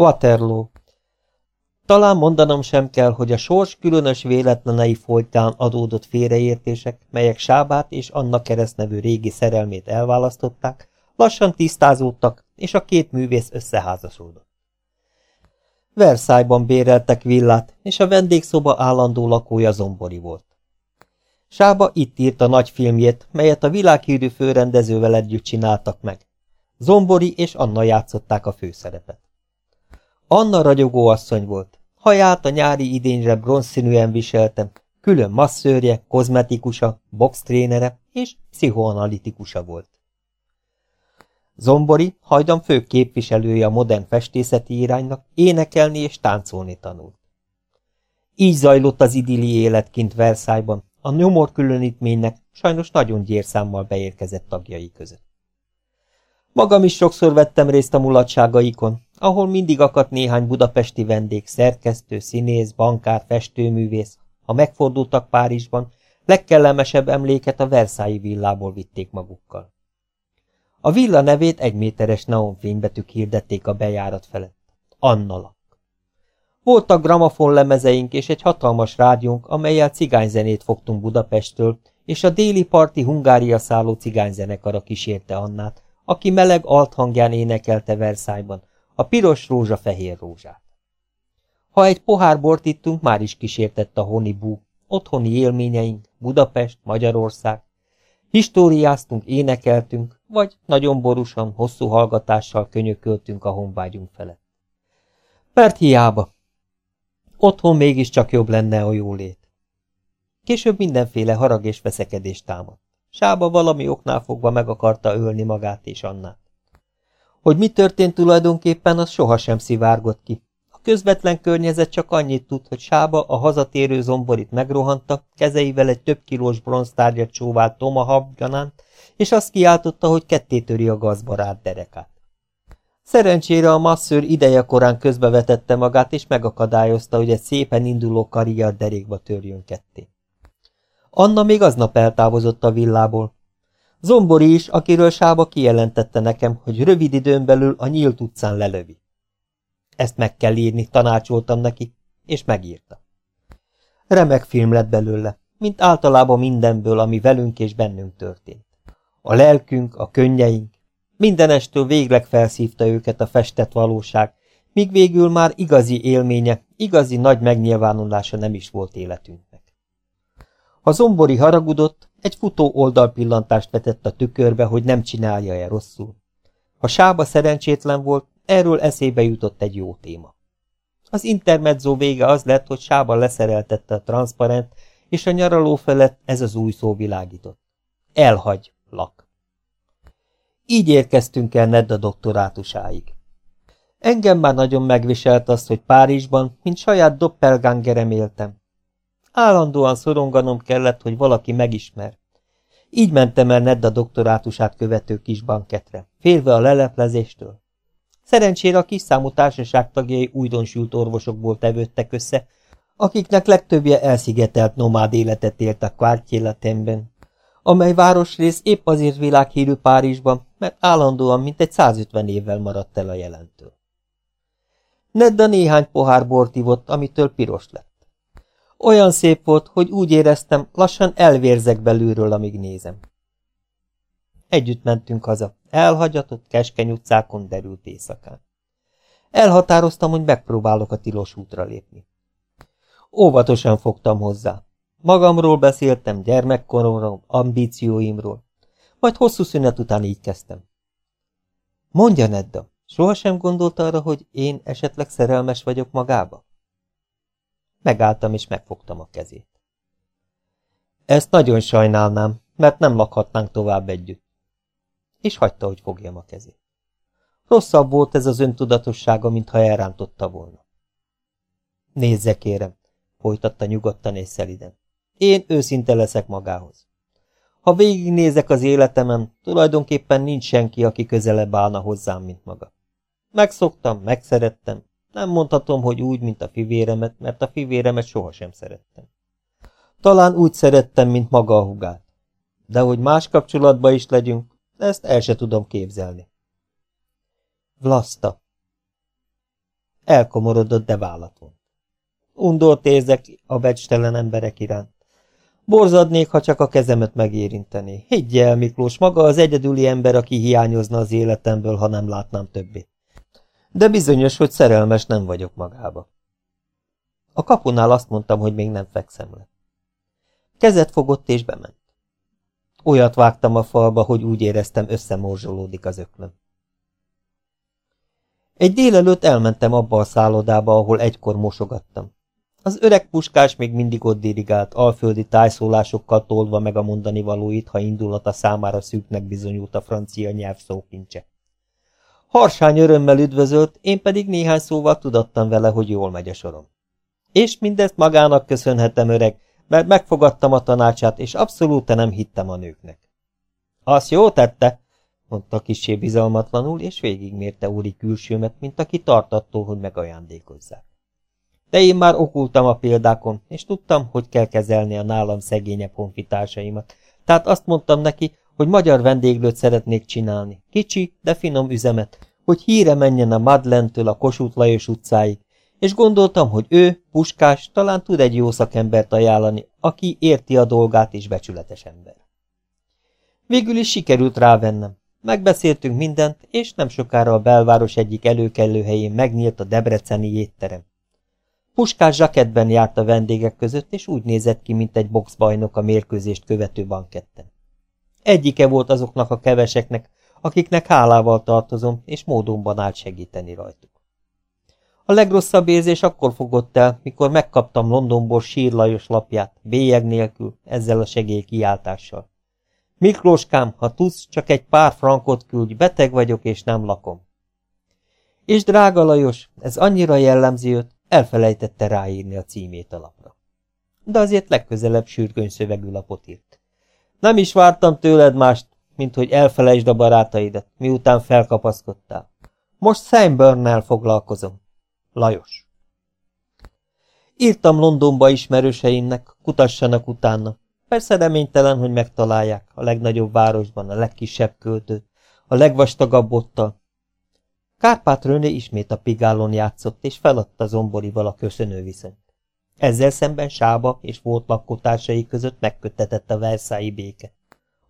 Waterloo. Talán mondanom sem kell, hogy a sors különös véletlenei folytán adódott félreértések, melyek Sábát és Anna keresztnevű régi szerelmét elválasztották, lassan tisztázódtak, és a két művész összeházasodott. Versailles-ban béreltek villát, és a vendégszoba állandó lakója Zombori volt. Sába itt írt a nagy filmjét, melyet a világhírű főrendezővel együtt csináltak meg. Zombori és Anna játszották a főszerepet. Anna ragyogó asszony volt. Haját a nyári idényre bronzszínűen viseltem, külön masszőrje, kozmetikusa, boxtrénere és pszichoanalitikusa volt. Zombori, hajdan fő képviselője a modern festészeti iránynak, énekelni és táncolni tanult. Így zajlott az idilli élet kint Versailles-ban, a nyomor különítménynek sajnos nagyon gyérszámmal beérkezett tagjai között. Magam is sokszor vettem részt a mulatságaikon, ahol mindig akadt néhány budapesti vendég, szerkesztő, színész, bankár, festőművész. Ha megfordultak Párizsban, legkellemesebb emléket a Versailles villából vitték magukkal. A villa nevét egy méteres neonfénybetűk hirdették a bejárat felett. Annalak. Voltak gramafon lemezeink és egy hatalmas rádiónk, amelyel cigányzenét fogtunk Budapesttől, és a déli parti Hungária szálló cigányzenekara kísérte Annát, aki meleg althangján énekelte Versailles-ban, a piros rózsa fehér rózsát. Ha egy pohár bort ittunk, már is kísértett a honibú, otthoni élményeink, Budapest, Magyarország. Históriáztunk, énekeltünk, vagy nagyon borúsan, hosszú hallgatással könyököltünk a honvágyunk felett. Mert hiába. Otthon mégiscsak jobb lenne a jólét. Később mindenféle harag és veszekedés támadt. Sába valami oknál fogva meg akarta ölni magát és Annát. Hogy mi történt tulajdonképpen, az sohasem szivárgott ki. A közvetlen környezet csak annyit tud, hogy Sába a hazatérő zomborit megrohanta, kezeivel egy több kilós bronztárgyat csóvált Tomahawk gyanánt, és azt kiáltotta, hogy kettétöri a gazbarát derekát. Szerencsére a masszőr ideje korán közbevetette magát, és megakadályozta, hogy egy szépen induló karrier derékba törjön ketté. Anna még aznap eltávozott a villából. Zombori is, akiről Sába kijelentette nekem, hogy rövid időn belül a nyílt utcán lelövi. Ezt meg kell írni, tanácsoltam neki, és megírta. Remek film lett belőle, mint általában mindenből, ami velünk és bennünk történt. A lelkünk, a könnyeink, mindenestől végleg felszívta őket a festett valóság, míg végül már igazi élménye, igazi nagy megnyilvánulása nem is volt életünknek. Ha Zombori haragudott, egy futó oldalpillantást vetett a tükörbe, hogy nem csinálja-e rosszul. Ha Sába szerencsétlen volt, erről eszébe jutott egy jó téma. Az intermezzo vége az lett, hogy Sába leszereltette a transzparent, és a nyaraló felett ez az új szó világított. Elhagy, lak. Így érkeztünk el Nedda doktorátusáig. Engem már nagyon megviselt az, hogy Párizsban, mint saját doppelgangerem éltem, Állandóan szoronganom kellett, hogy valaki megismer. Így mentem el Nedda doktorátusát követő kis banketre, félve a leleplezéstől. Szerencsére a kis számú társaság tagjai újdonsült orvosokból tevődtek össze, akiknek legtöbbje elszigetelt nomád életet élt a Quartier amely városrész épp azért világhírű Párizsban, mert állandóan mintegy 150 évvel maradt el a jelentől. Nedda néhány pohár bort ivott, amitől piros lett. Olyan szép volt, hogy úgy éreztem, lassan elvérzek belülről, amíg nézem. Együtt mentünk haza, elhagyatott, keskeny utcákon derült éjszakán. Elhatároztam, hogy megpróbálok a tilos útra lépni. Óvatosan fogtam hozzá. Magamról beszéltem, gyermekkoromról, ambícióimról. Majd hosszú szünet után így kezdtem. Mondja, Nedda, sohasem gondolt arra, hogy én esetleg szerelmes vagyok magába? Megálltam és megfogtam a kezét. Ezt nagyon sajnálnám, mert nem lakhatnánk tovább együtt. És hagyta, hogy fogjam a kezét. Rosszabb volt ez az öntudatossága, mintha elrántotta volna. Nézze, kérem, folytatta nyugodtan és szeliden. Én őszinte leszek magához. Ha végignézek az életemen, tulajdonképpen nincs senki, aki közelebb állna hozzám, mint maga. Megszoktam, megszerettem, nem mondhatom, hogy úgy, mint a fivéremet, mert a fivéremet sohasem szerettem. Talán úgy szerettem, mint maga a hugát. De hogy más kapcsolatban is legyünk, ezt el se tudom képzelni. Vlaszta. elkomorodott, de vállat vont. Undort érzek a becstelen emberek iránt. Borzadnék, ha csak a kezemet megérintené. Higgy el, Miklós, maga az egyedüli ember, aki hiányozna az életemből, ha nem látnám többé. De bizonyos, hogy szerelmes nem vagyok magába. A kapunál azt mondtam, hogy még nem fekszem le. Kezet fogott és bement. Olyat vágtam a falba, hogy úgy éreztem, összemorzsolódik az öklöm. Egy délelőtt elmentem abba a szállodába, ahol egykor mosogattam. Az öreg puskás még mindig ott dirigált, alföldi tájszólásokkal tolva meg a mondani valóit, ha indulata számára szűknek bizonyult a francia nyelv szókincse. Harsány örömmel üdvözölt, én pedig néhány szóval tudattam vele, hogy jól megy a sorom. És mindezt magának köszönhetem, öreg, mert megfogadtam a tanácsát, és abszolút nem hittem a nőknek. Az jó tette, mondta kisé bizalmatlanul, és végigmérte úri külsőmet, mint aki tartattól, hogy megajándékozzák. De én már okultam a példákon, és tudtam, hogy kell kezelni a nálam szegényebb honfitársaimat. Tehát azt mondtam neki, hogy magyar vendéglőt szeretnék csinálni, kicsi, de finom üzemet, hogy híre menjen a Madlentől a Kossuth Lajos utcáig, és gondoltam, hogy ő, Puskás, talán tud egy jó szakembert ajánlani, aki érti a dolgát és becsületes ember. Végül is sikerült rávennem. Megbeszéltünk mindent, és nem sokára a belváros egyik előkelő helyén megnyílt a debreceni étterem. Puskás zsakettben járt a vendégek között, és úgy nézett ki, mint egy boxbajnok a mérkőzést követő banketten. Egyike volt azoknak a keveseknek, akiknek hálával tartozom, és módonban állt segíteni rajtuk. A legrosszabb érzés akkor fogott el, mikor megkaptam Londonból sírlajos lapját, bélyeg nélkül, ezzel a segélykiáltással. Miklóskám, ha tudsz, csak egy pár frankot küldj, beteg vagyok és nem lakom. És drága Lajos, ez annyira jellemzi őt, elfelejtette ráírni a címét a lapra. De azért legközelebb sürgőny szövegű lapot írt. Nem is vártam tőled mást, mint hogy elfelejtsd a barátaidat, miután felkapaszkodtál. Most Seinburnnel foglalkozom. Lajos. Írtam Londonba ismerőseimnek, kutassanak utána. Persze reménytelen, hogy megtalálják a legnagyobb városban a legkisebb költőt, a legvastagabb ottal. Kárpát Röné ismét a pigálon játszott, és feladta Zomborival a köszönő viszonyt. Ezzel szemben Sába és volt lakótársai között megkötetett a Versailles béke.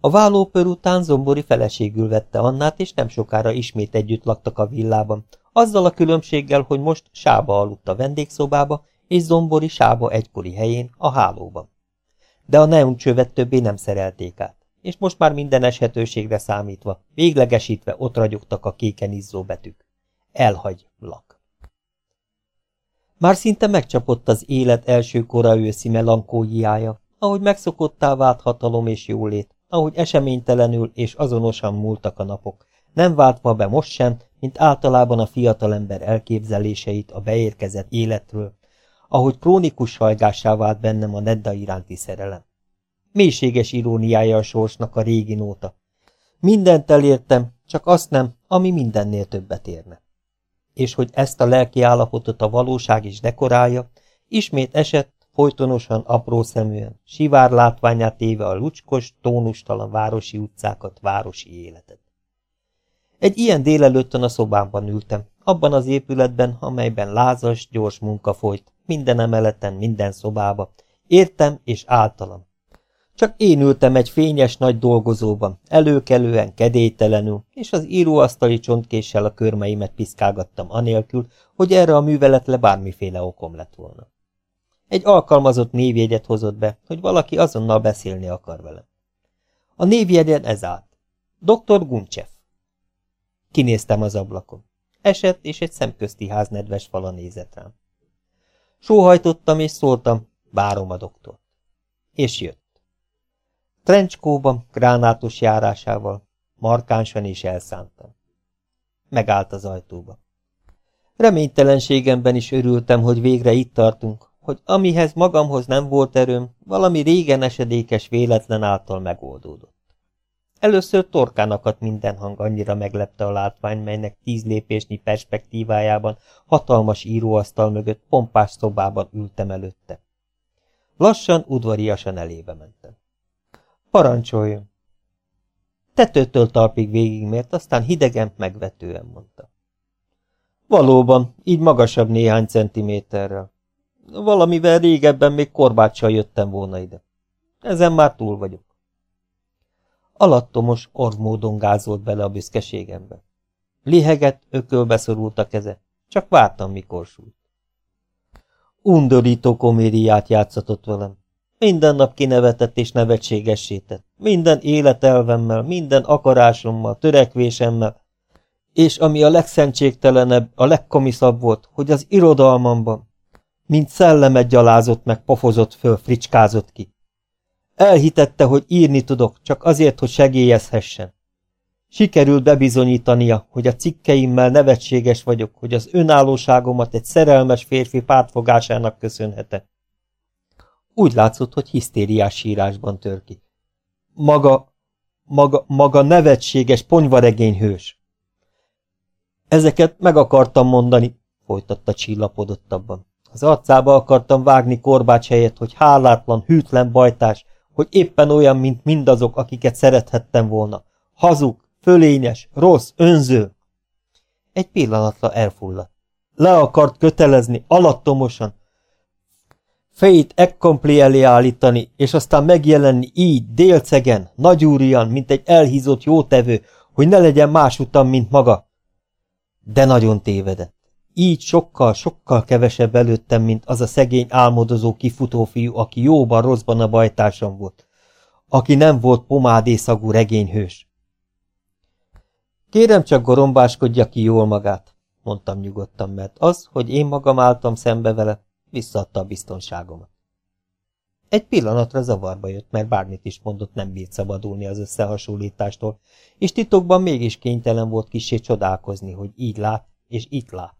A vállópör után Zombori feleségül vette Annát, és nem sokára ismét együtt laktak a villában, azzal a különbséggel, hogy most Sába aludt a vendégszobába, és Zombori Sába egykori helyén, a hálóban. De a neoncsövet többé nem szerelték át, és most már minden eshetőségre számítva, véglegesítve ott ragyogtak a kéken izzó betűk. Elhagy, lak. Már szinte megcsapott az élet első kora őszi melankóliája, ahogy megszokottá vált hatalom és jólét, ahogy eseménytelenül és azonosan múltak a napok, nem váltva be most sem, mint általában a fiatalember elképzeléseit a beérkezett életről, ahogy krónikus hajgássá vált bennem a Nedda iránti szerelem. Mélységes iróniája a sorsnak a régi nóta. Mindent elértem, csak azt nem, ami mindennél többet érne. És hogy ezt a lelki állapotot a valóság is dekorálja, ismét esett, folytonosan, apró szeműen, sivár látványát éve a lucskos, tónustalan városi utcákat, városi életet. Egy ilyen délelőttön a szobámban ültem, abban az épületben, amelyben lázas, gyors munka folyt, minden emeleten, minden szobába, értem és általam. Csak én ültem egy fényes nagy dolgozóban, előkelően, kedélytelenül, és az íróasztali csontkéssel a körmeimet piszkálgattam anélkül, hogy erre a műveletre bármiféle okom lett volna. Egy alkalmazott névjegyet hozott be, hogy valaki azonnal beszélni akar velem. A névjegyen ez állt. Dr. Guncsev. Kinéztem az ablakon. Esett, és egy szemközti ház nedves fala nézett rám. Sóhajtottam, és szóltam, várom a doktort. És jött. Trencskóban, gránátos járásával, markánsan is elszántam. Megállt az ajtóba. Reménytelenségemben is örültem, hogy végre itt tartunk, hogy amihez magamhoz nem volt erőm, valami régen esedékes véletlen által megoldódott. Először torkán akadt minden hang, annyira meglepte a látvány, melynek tíz lépésnyi perspektívájában, hatalmas íróasztal mögött, pompás szobában ültem előtte. Lassan, udvariasan elébe mentem. Parancsoljon! Tetőtől talpig végigmért, aztán hidegen, megvetően mondta. Valóban, így magasabb néhány centiméterrel. Valamivel régebben még korbáccsal jöttem volna ide. Ezen már túl vagyok. Alattomos orvmódon gázolt bele a büszkeségembe. Liheget, ökölbe szorult a keze, csak vártam, mikor sújt. Undorító komédiát játszatott velem. Minden nap kinevetett és nevetségesített. Minden életelvemmel, minden akarásommal, törekvésemmel. És ami a legszentségtelenebb, a legkomiszabb volt, hogy az irodalmamban, mint szellemet gyalázott meg, pofozott föl, fricskázott ki. Elhitette, hogy írni tudok, csak azért, hogy segélyezhessen. Sikerült bebizonyítania, hogy a cikkeimmel nevetséges vagyok, hogy az önállóságomat egy szerelmes férfi pártfogásának köszönhetek. Úgy látszott, hogy hisztériás sírásban tör ki. Maga, maga, maga nevetséges ponyvaregényhős. Ezeket meg akartam mondani, folytatta csillapodottabban. Az arcába akartam vágni korbács helyett, hogy hálátlan, hűtlen bajtás, hogy éppen olyan, mint mindazok, akiket szerethettem volna. Hazug, fölényes, rossz, önző. Egy pillanatra elfulladt. Le akart kötelezni, alattomosan, fejét ekkompli elé állítani, és aztán megjelenni így, délcegen, nagyúrian, mint egy elhízott jótevő, hogy ne legyen más utam, mint maga. De nagyon tévedett. Így sokkal, sokkal kevesebb előttem, mint az a szegény álmodozó kifutó fiú, aki jóban, rosszban a bajtársam volt. Aki nem volt pomádészagú regényhős. Kérem csak gorombáskodja ki jól magát, mondtam nyugodtan, mert az, hogy én magam álltam szembe vele, visszaadta a biztonságomat. Egy pillanatra zavarba jött, mert bármit is mondott, nem bírt szabadulni az összehasonlítástól, és titokban mégis kénytelen volt kisé csodálkozni, hogy így lát, és itt lát.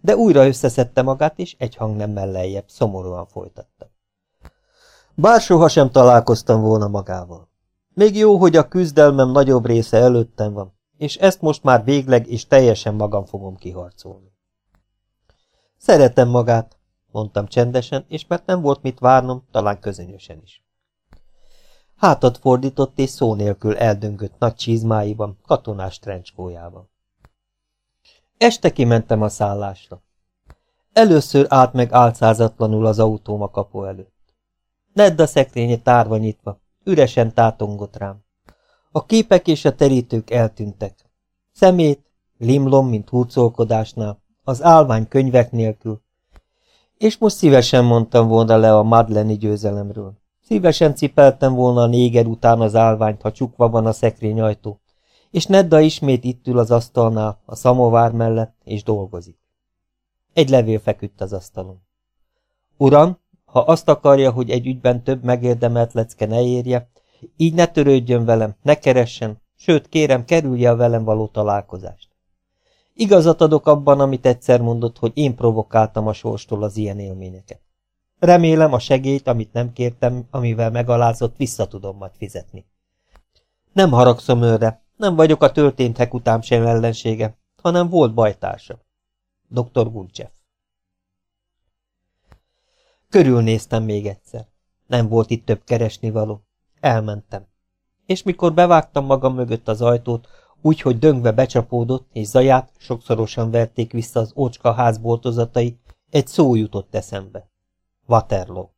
De újra összeszedte magát, és egy hang nem lejjebb, szomorúan folytatta. Bár sohasem találkoztam volna magával. Még jó, hogy a küzdelmem nagyobb része előttem van, és ezt most már végleg és teljesen magam fogom kiharcolni. Szeretem magát, mondtam csendesen, és mert nem volt mit várnom, talán közönösen is. Hátat fordított, és szó nélkül eldöngött nagy csizmáiban, katonás trencskójában. Este kimentem a szállásra. Először állt meg álcázatlanul az autóm a kapu előtt. Nedd a szekrénye tárva nyitva, üresen tátongott rám. A képek és a terítők eltűntek. Szemét, limlom, mint hurcolkodásnál, az állvány könyvek nélkül. És most szívesen mondtam volna le a Madleni győzelemről. Szívesen cipeltem volna a néger után az állványt, ha csukva van a szekrényajtó, és Nedda ismét itt ül az asztalnál, a szamovár mellett, és dolgozik. Egy levél feküdt az asztalon. Uram, ha azt akarja, hogy egy ügyben több megérdemelt lecke ne érje, így ne törődjön velem, ne keressen, sőt, kérem, kerülje a velem való találkozást. Igazat adok abban, amit egyszer mondott, hogy én provokáltam a sorstól az ilyen élményeket. Remélem a segélyt, amit nem kértem, amivel megalázott, vissza tudom majd fizetni. Nem haragszom őre, nem vagyok a történtek után sem ellensége, hanem volt bajtársa. Dr. Gulcsev. Körülnéztem még egyszer. Nem volt itt több keresnivaló. Elmentem. És mikor bevágtam magam mögött az ajtót, úgy, hogy döngve becsapódott, és zaját sokszorosan verték vissza az ócska házboltozatai, egy szó jutott eszembe. Waterloo.